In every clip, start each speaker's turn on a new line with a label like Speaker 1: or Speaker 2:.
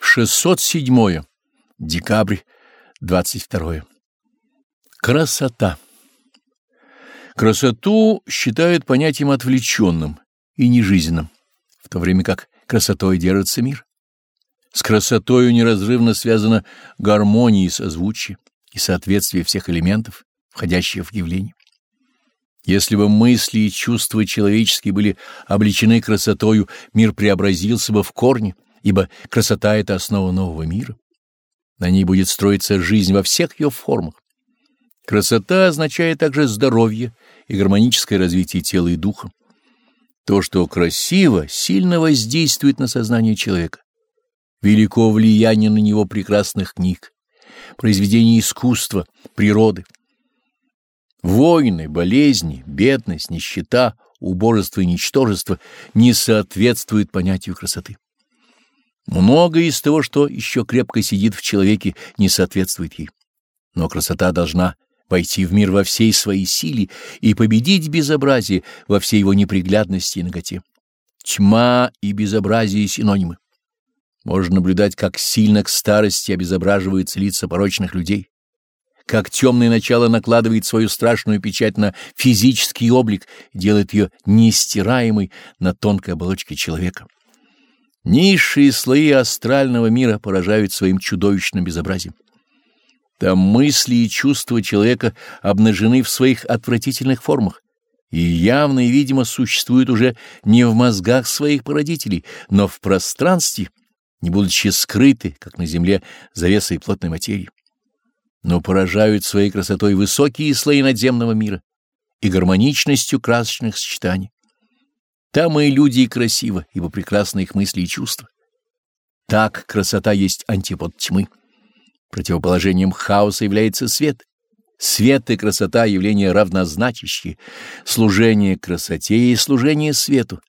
Speaker 1: 607. Декабрь 22. Красота. Красоту считают понятием отвлеченным и нежизненным, в то время как красотой держится мир. С красотою неразрывно связана гармония и созвучие, и соответствие всех элементов, входящих в явление. Если бы мысли и чувства человеческие были облечены красотою, мир преобразился бы в корне, ибо красота — это основа нового мира. На ней будет строиться жизнь во всех ее формах. Красота означает также здоровье и гармоническое развитие тела и духа. То, что красиво, сильно воздействует на сознание человека. Велико влияние на него прекрасных книг, произведений искусства, природы. Войны, болезни, бедность, нищета, убожество и ничтожество не соответствуют понятию красоты. Многое из того, что еще крепко сидит в человеке, не соответствует ей. Но красота должна войти в мир во всей своей силе и победить безобразие во всей его неприглядности и наготе. Тьма и безобразие — синонимы. Можно наблюдать, как сильно к старости обезображиваются лица порочных людей, как темное начало накладывает свою страшную печать на физический облик, делает ее нестираемой на тонкой оболочке человека. Низшие слои астрального мира поражают своим чудовищным безобразием. Там мысли и чувства человека обнажены в своих отвратительных формах и явно и видимо существуют уже не в мозгах своих породителей, но в пространстве, не будучи скрыты, как на земле, завесой плотной материи. Но поражают своей красотой высокие слои надземного мира и гармоничностью красочных сочетаний. Там и люди и красиво, ибо прекрасны их мысли и чувства. Так красота есть антипод тьмы. Противоположением хаоса является свет. Свет и красота — явления равнозначащие. Служение красоте и служение свету.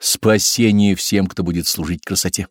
Speaker 1: Спасение всем, кто будет служить красоте.